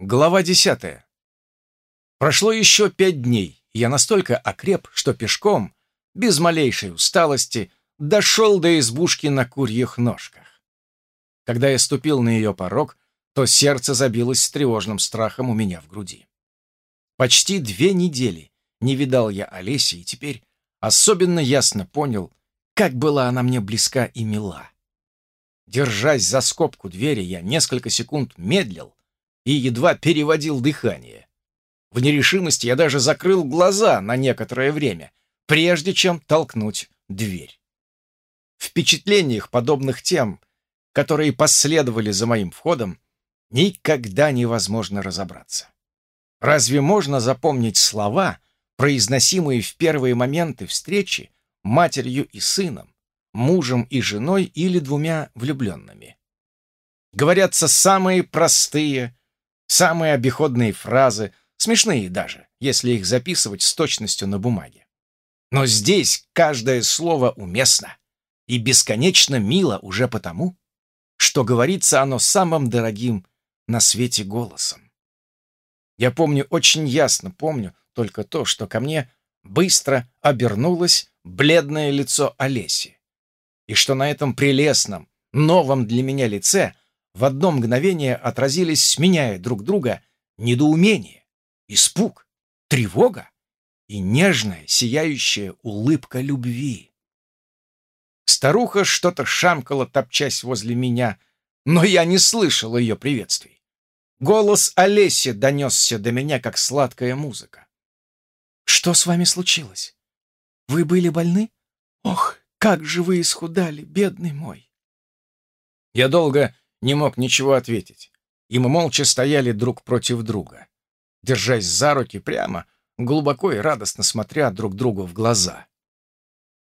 Глава десятая. Прошло еще пять дней, я настолько окреп, что пешком, без малейшей усталости, дошел до избушки на курьих ножках. Когда я ступил на ее порог, то сердце забилось с тревожным страхом у меня в груди. Почти две недели не видал я Олеси, и теперь особенно ясно понял, как была она мне близка и мила. Держась за скобку двери, я несколько секунд медлил, и едва переводил дыхание. В нерешимости я даже закрыл глаза на некоторое время, прежде чем толкнуть дверь. Впечатлениях, подобных тем, которые последовали за моим входом, никогда невозможно разобраться. Разве можно запомнить слова, произносимые в первые моменты встречи матерью и сыном, мужем и женой или двумя влюбленными? Говорятся самые простые, Самые обиходные фразы, смешные даже, если их записывать с точностью на бумаге. Но здесь каждое слово уместно и бесконечно мило уже потому, что говорится оно самым дорогим на свете голосом. Я помню, очень ясно помню только то, что ко мне быстро обернулось бледное лицо Олеси, и что на этом прелестном, новом для меня лице в одно мгновение отразились, сменяя друг друга, недоумение, испуг, тревога и нежная, сияющая улыбка любви. Старуха что-то шамкала, топчась возле меня, но я не слышал ее приветствий. Голос Олеси донесся до меня, как сладкая музыка. «Что с вами случилось? Вы были больны? Ох, как же вы исхудали, бедный мой!» Я долго не мог ничего ответить, и мы молча стояли друг против друга, держась за руки прямо, глубоко и радостно смотря друг другу в глаза.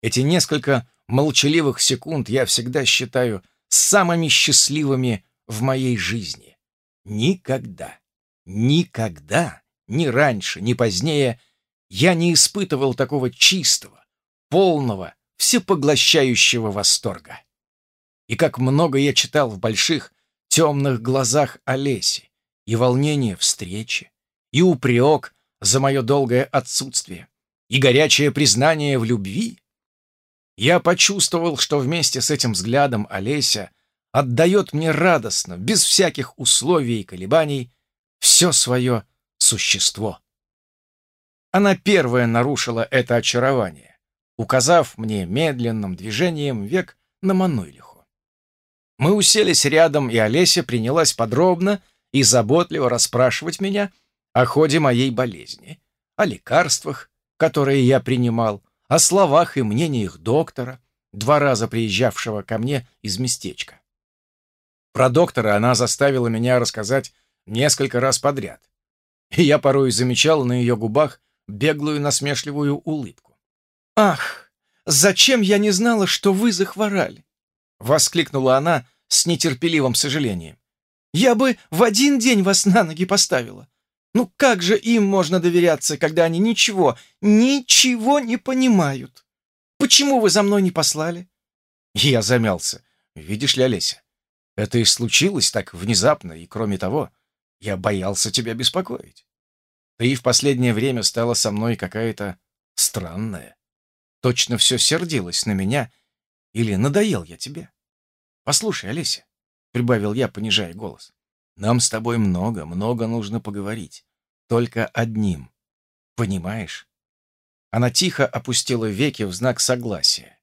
Эти несколько молчаливых секунд я всегда считаю самыми счастливыми в моей жизни. Никогда, никогда, ни раньше, ни позднее я не испытывал такого чистого, полного, всепоглощающего восторга и как много я читал в больших темных глазах Олеси, и волнение встречи, и упрек за мое долгое отсутствие, и горячее признание в любви. Я почувствовал, что вместе с этим взглядом Олеся отдает мне радостно, без всяких условий и колебаний, все свое существо. Она первая нарушила это очарование, указав мне медленным движением век на Мануйлиху. Мы уселись рядом, и Олеся принялась подробно и заботливо расспрашивать меня о ходе моей болезни, о лекарствах, которые я принимал, о словах и мнениях доктора, два раза приезжавшего ко мне из местечка. Про доктора она заставила меня рассказать несколько раз подряд, и я порой замечал на ее губах беглую насмешливую улыбку. «Ах, зачем я не знала, что вы захворали?» — воскликнула она с нетерпеливым сожалением. «Я бы в один день вас на ноги поставила. Ну как же им можно доверяться, когда они ничего, ничего не понимают? Почему вы за мной не послали?» Я замялся. «Видишь ли, Олеся, это и случилось так внезапно, и кроме того, я боялся тебя беспокоить. Ты в последнее время стала со мной какая-то странная. Точно все сердилось на меня, или надоел я тебе?» «Послушай, Олеся», — прибавил я, понижая голос, «нам с тобой много, много нужно поговорить. Только одним. Понимаешь?» Она тихо опустила веки в знак согласия.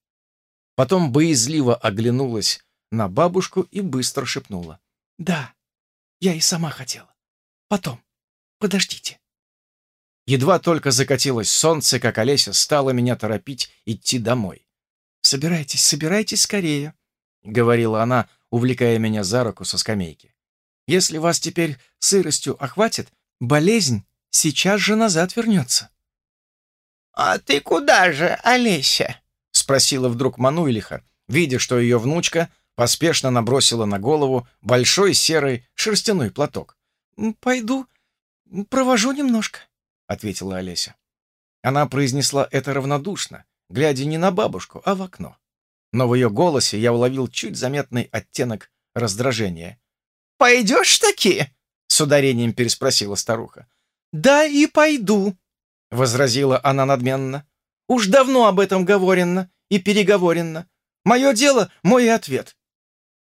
Потом боязливо оглянулась на бабушку и быстро шепнула. «Да, я и сама хотела. Потом. Подождите». Едва только закатилось солнце, как Олеся стала меня торопить идти домой. «Собирайтесь, собирайтесь скорее», — говорила она, увлекая меня за руку со скамейки. «Если вас теперь сыростью охватит, болезнь сейчас же назад вернется». «А ты куда же, Олеся?» — спросила вдруг Мануйлиха, видя, что ее внучка поспешно набросила на голову большой серый шерстяной платок. «Пойду, провожу немножко», — ответила Олеся. Она произнесла это равнодушно, глядя не на бабушку, а в окно но в ее голосе я уловил чуть заметный оттенок раздражения. «Пойдешь таки?» — с ударением переспросила старуха. «Да и пойду», — возразила она надменно. «Уж давно об этом говорено и переговорено. Мое дело — мой ответ».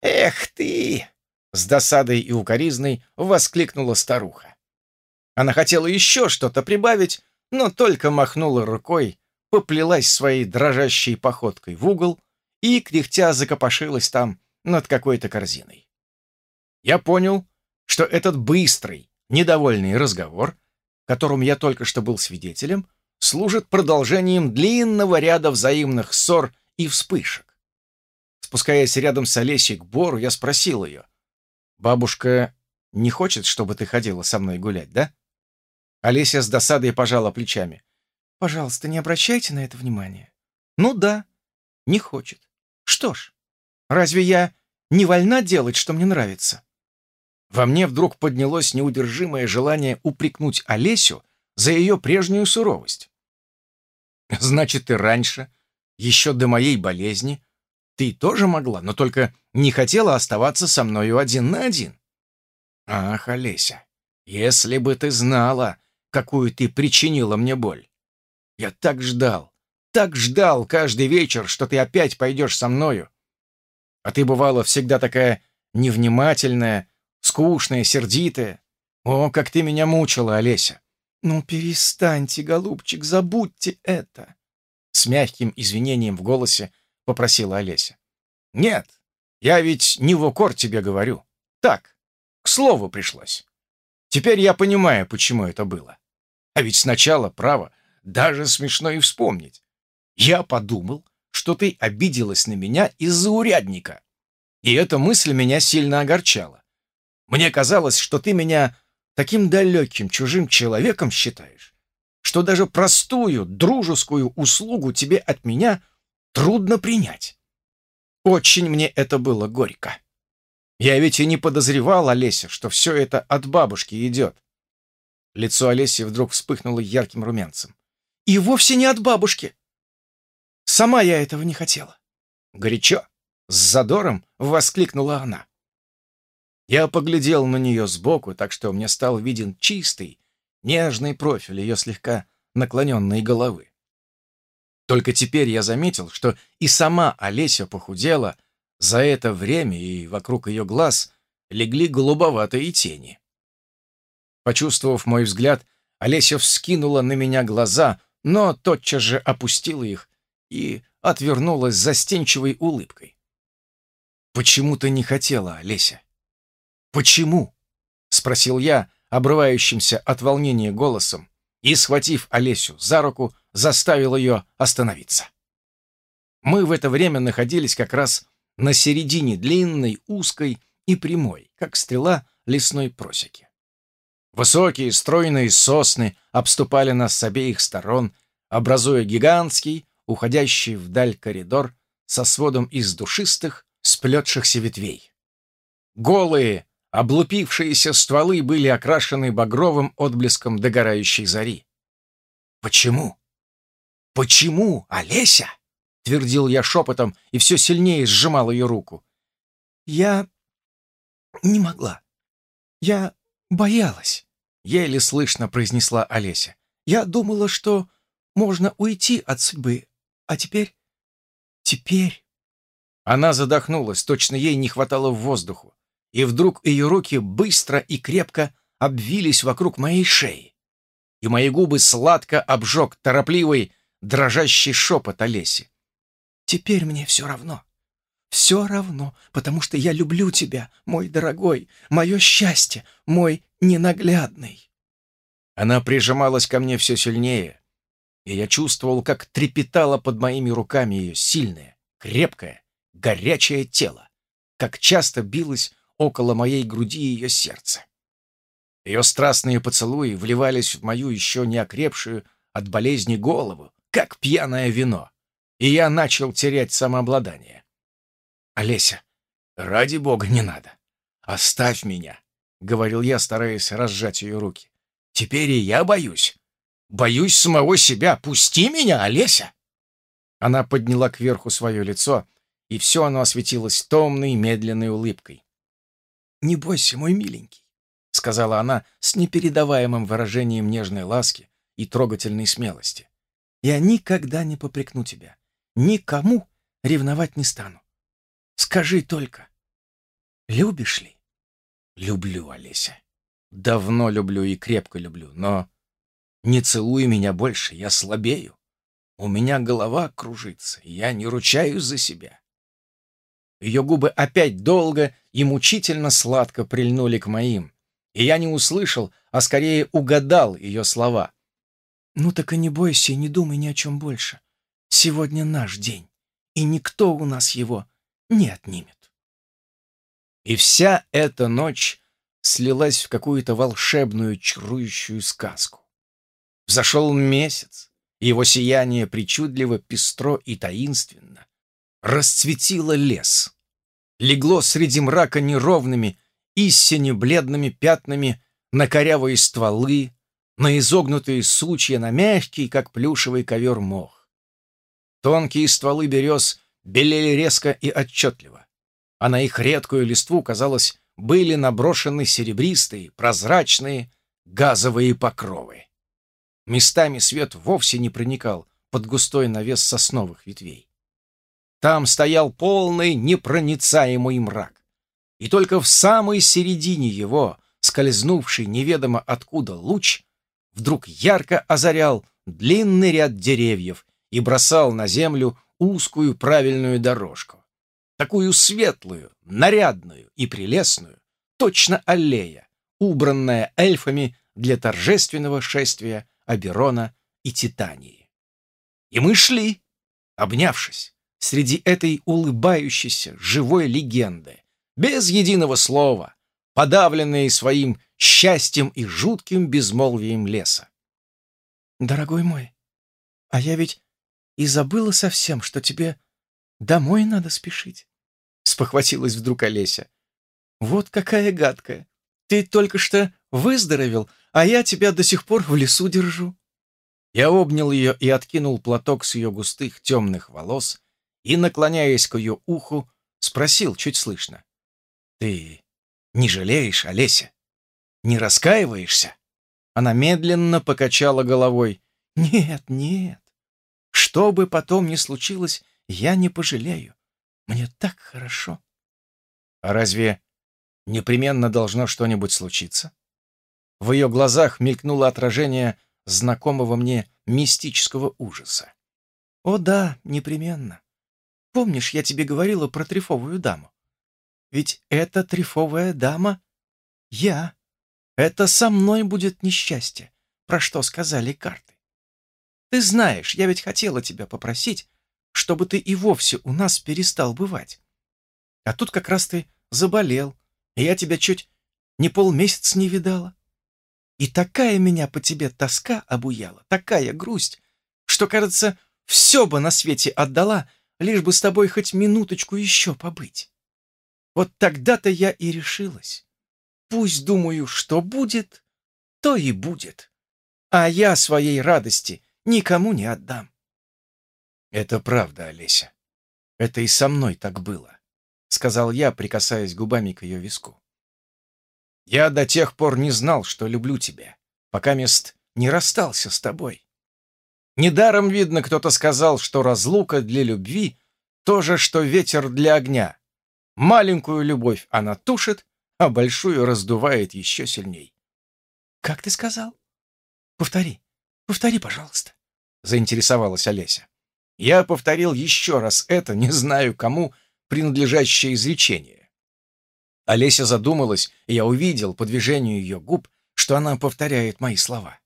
«Эх ты!» — с досадой и укоризной воскликнула старуха. Она хотела еще что-то прибавить, но только махнула рукой, поплелась своей дрожащей походкой в угол и, кряхтя, закопошилась там над какой-то корзиной. Я понял, что этот быстрый, недовольный разговор, которому я только что был свидетелем, служит продолжением длинного ряда взаимных ссор и вспышек. Спускаясь рядом с Олесей к Бору, я спросил ее, «Бабушка не хочет, чтобы ты ходила со мной гулять, да?» Олеся с досадой пожала плечами. «Пожалуйста, не обращайте на это внимания». «Ну да, не хочет. Что ж, разве я не вольна делать, что мне нравится?» Во мне вдруг поднялось неудержимое желание упрекнуть Олесю за ее прежнюю суровость. «Значит, и раньше, еще до моей болезни, ты тоже могла, но только не хотела оставаться со мною один на один?» «Ах, Олеся, если бы ты знала, какую ты причинила мне боль! Я так ждал, так ждал каждый вечер, что ты опять пойдешь со мною. А ты, бывала, всегда такая невнимательная, скучная, сердитая. О, как ты меня мучила, Олеся! Ну, перестаньте, голубчик, забудьте это!» С мягким извинением в голосе попросила Олеся. «Нет, я ведь не в укор тебе говорю. Так, к слову пришлось. Теперь я понимаю, почему это было. А ведь сначала, право, даже смешно и вспомнить. Я подумал, что ты обиделась на меня из-за урядника. И эта мысль меня сильно огорчала. Мне казалось, что ты меня таким далеким, чужим человеком считаешь, что даже простую дружескую услугу тебе от меня трудно принять. Очень мне это было горько. Я ведь и не подозревал, Олеся, что все это от бабушки идет. Лицо Олеси вдруг вспыхнуло ярким румянцем. И вовсе не от бабушки. Сама я этого не хотела. Горячо, с задором воскликнула она. Я поглядел на нее сбоку, так что мне стал виден чистый, нежный профиль ее слегка наклоненной головы. Только теперь я заметил, что и сама Олеся похудела, за это время и вокруг ее глаз легли голубоватые тени. Почувствовав мой взгляд, Олеся вскинула на меня глаза, но тотчас же опустила их и отвернулась застенчивой улыбкой. «Почему ты не хотела, Олеся?» «Почему?» — спросил я, обрывающимся от волнения голосом, и, схватив Олесю за руку, заставил ее остановиться. Мы в это время находились как раз на середине длинной, узкой и прямой, как стрела лесной просеки. Высокие стройные сосны обступали нас с обеих сторон, образуя гигантский, уходящий вдаль коридор со сводом из душистых, сплетшихся ветвей. Голые, Облупившиеся стволы были окрашены багровым отблеском догорающей зари. «Почему? Почему, Олеся?» — твердил я шепотом и все сильнее сжимал ее руку. «Я не могла. Я боялась», — еле слышно произнесла Олеся. «Я думала, что можно уйти от судьбы, а теперь... теперь...» Она задохнулась, точно ей не хватало воздуху и вдруг ее руки быстро и крепко обвились вокруг моей шеи, и мои губы сладко обжег торопливый, дрожащий шепот Олеси. «Теперь мне все равно. Все равно, потому что я люблю тебя, мой дорогой, мое счастье, мой ненаглядный». Она прижималась ко мне все сильнее, и я чувствовал, как трепетало под моими руками ее сильное, крепкое, горячее тело, как часто билось около моей груди ее сердце. Ее страстные поцелуи вливались в мою еще не окрепшую от болезни голову, как пьяное вино, и я начал терять самообладание. «Олеся, ради бога, не надо. Оставь меня», — говорил я, стараясь разжать ее руки. «Теперь и я боюсь. Боюсь самого себя. Пусти меня, Олеся!» Она подняла кверху свое лицо, и все оно осветилось томной, медленной улыбкой. «Не бойся, мой миленький. сказала она с непередаваемым выражением нежной ласки и трогательной смелости. «Я никогда не попрекну тебя. Никому ревновать не стану. Скажи только, любишь ли?» «Люблю, Олеся. Давно люблю и крепко люблю, но не целуй меня больше, я слабею. У меня голова кружится, я не ручаюсь за себя». Ее губы опять долго и мучительно сладко прильнули к моим, и я не услышал, а скорее угадал ее слова. «Ну так и не бойся и не думай ни о чем больше. Сегодня наш день, и никто у нас его не отнимет». И вся эта ночь слилась в какую-то волшебную, чарующую сказку. Взошел месяц, и его сияние причудливо, пестро и таинственно расцветило лес. Легло среди мрака неровными, истине бледными пятнами на корявые стволы, на изогнутые сучья, на мягкий, как плюшевый ковер мох. Тонкие стволы берез белели резко и отчетливо, а на их редкую листву, казалось, были наброшены серебристые, прозрачные, газовые покровы. Местами свет вовсе не проникал под густой навес сосновых ветвей. Там стоял полный непроницаемый мрак и только в самой середине его, скользнувший неведомо откуда луч, вдруг ярко озарял длинный ряд деревьев и бросал на землю узкую правильную дорожку. Такую светлую, нарядную и прелестную, точно аллея, убранная эльфами для торжественного шествия Аберона и Титании. И мы шли, обнявшись, среди этой улыбающейся, живой легенды, без единого слова, подавленные своим счастьем и жутким безмолвием леса. «Дорогой мой, а я ведь и забыла совсем, что тебе домой надо спешить», — спохватилась вдруг Олеся. «Вот какая гадкая! Ты только что выздоровел, а я тебя до сих пор в лесу держу». Я обнял ее и откинул платок с ее густых темных волос и, наклоняясь к ее уху, спросил чуть слышно. «Ты не жалеешь, Олеся? Не раскаиваешься?» Она медленно покачала головой. «Нет, нет. Что бы потом ни случилось, я не пожалею. Мне так хорошо». «А разве непременно должно что-нибудь случиться?» В ее глазах мелькнуло отражение знакомого мне мистического ужаса. «О да, непременно. Помнишь, я тебе говорила про трефовую даму? Ведь эта трефовая дама — я. Это со мной будет несчастье, про что сказали карты. Ты знаешь, я ведь хотела тебя попросить, чтобы ты и вовсе у нас перестал бывать. А тут как раз ты заболел, я тебя чуть не полмесяца не видала. И такая меня по тебе тоска обуяла, такая грусть, что, кажется, все бы на свете отдала, лишь бы с тобой хоть минуточку еще побыть. Вот тогда-то я и решилась. Пусть, думаю, что будет, то и будет. А я своей радости никому не отдам. Это правда, Олеся. Это и со мной так было, сказал я, прикасаясь губами к ее виску. Я до тех пор не знал, что люблю тебя, пока мест не расстался с тобой. Недаром, видно, кто-то сказал, что разлука для любви — то же, что ветер для огня. Маленькую любовь она тушит, а большую раздувает еще сильней. «Как ты сказал? Повтори, повтори, пожалуйста», — заинтересовалась Олеся. Я повторил еще раз это, не знаю кому, принадлежащее изречение. Олеся задумалась, и я увидел по движению ее губ, что она повторяет мои слова.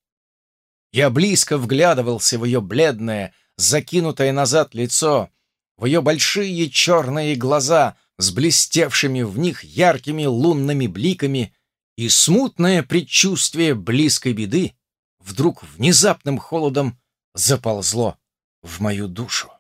Я близко вглядывался в ее бледное, закинутое назад лицо, в ее большие черные глаза, с блестевшими в них яркими лунными бликами, и смутное предчувствие близкой беды вдруг внезапным холодом заползло в мою душу.